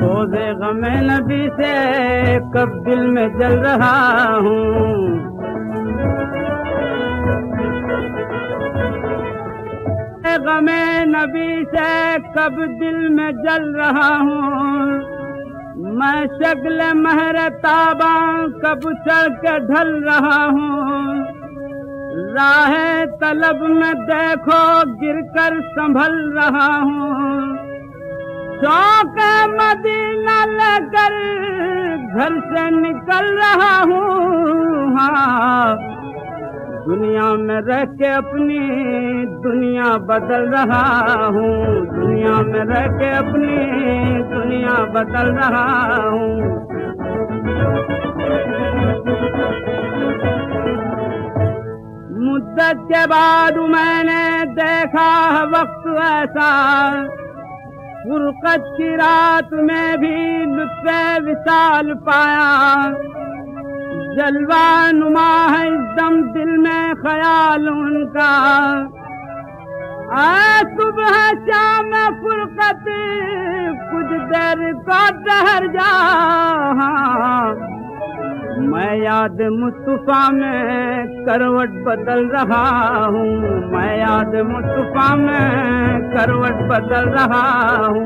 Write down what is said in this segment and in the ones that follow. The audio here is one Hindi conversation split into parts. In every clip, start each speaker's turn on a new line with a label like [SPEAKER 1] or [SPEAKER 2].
[SPEAKER 1] सोजे गमे नबी से कब दिल में जल रहा हूँ। गमे नबी से कब दिल में जल रहा हूँ। मैं शक्ल महर ताबा कब चढ़ के ढल रहा हूँ। राह तलब में देखो, गिरकर संभल रहा हूँ। शौक मदीना लेकर घर से निकल रहा हूँ। हाँ दुनिया में रह के अपनी दुनिया बदल रहा हूँ। दुनिया में रह के अपनी दुनिया बदल रहा हूँ। के बाद मैंने देखा वक्त ऐसा। फुरकत की रात में भी लुत्फ विशाल पाया। जलवा नुमा है दम दिल में ख्याल उनका। आ सुबह शाम फुरकत, कुछ देर को ठहर जा। मैं याद मुस्तफ़ा में करवट बदल रहा हूँ। मैं याद मुस्तफ़ा में करवट बदल रहा हूँ।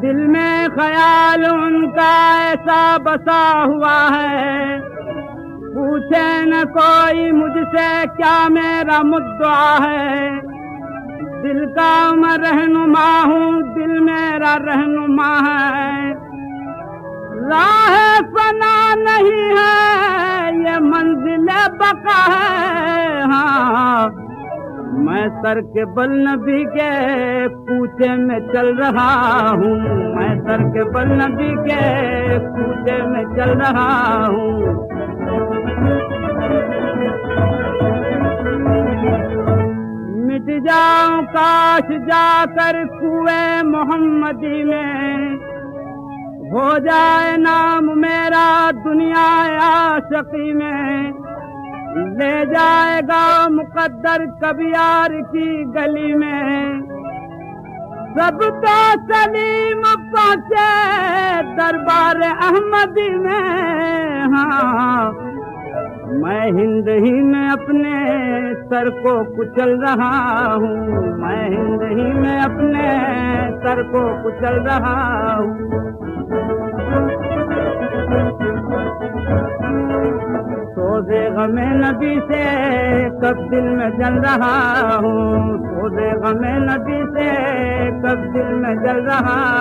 [SPEAKER 1] दिल में ख्याल उनका ऐसा बसा हुआ है। पूछे न कोई मुझसे क्या मेरा मुद्दा है। दिल का मैं रहनुमा हूँ, दिल मेरा रहनुमा है। राह फना नहीं है, ये मंजिल बका है। हाँ मैं सर के बल नबी के पूछे में चल रहा हूँ। मैं सर के बल नबी के पूछे में चल रहा हूँ। मिट जाऊँ काश जाकर कुएँ मोहम्मदी में। हो जाए नाम मेरा दुनिया आशकी में। ले जाएगा मुकद्दर कबियार की गली में। सब तो सलीम पहुँचे दरबार अहमदी में। हाँ मैं हिंद ही में अपने सर को कुचल रहा हूँ। मैं हिंद ही में अपने सर को कुचल रहा हूँ। सोजे गमे नदी से कब दिल में जल रहा हूँ। सोजे गमे नदी से कब दिल में जल रहा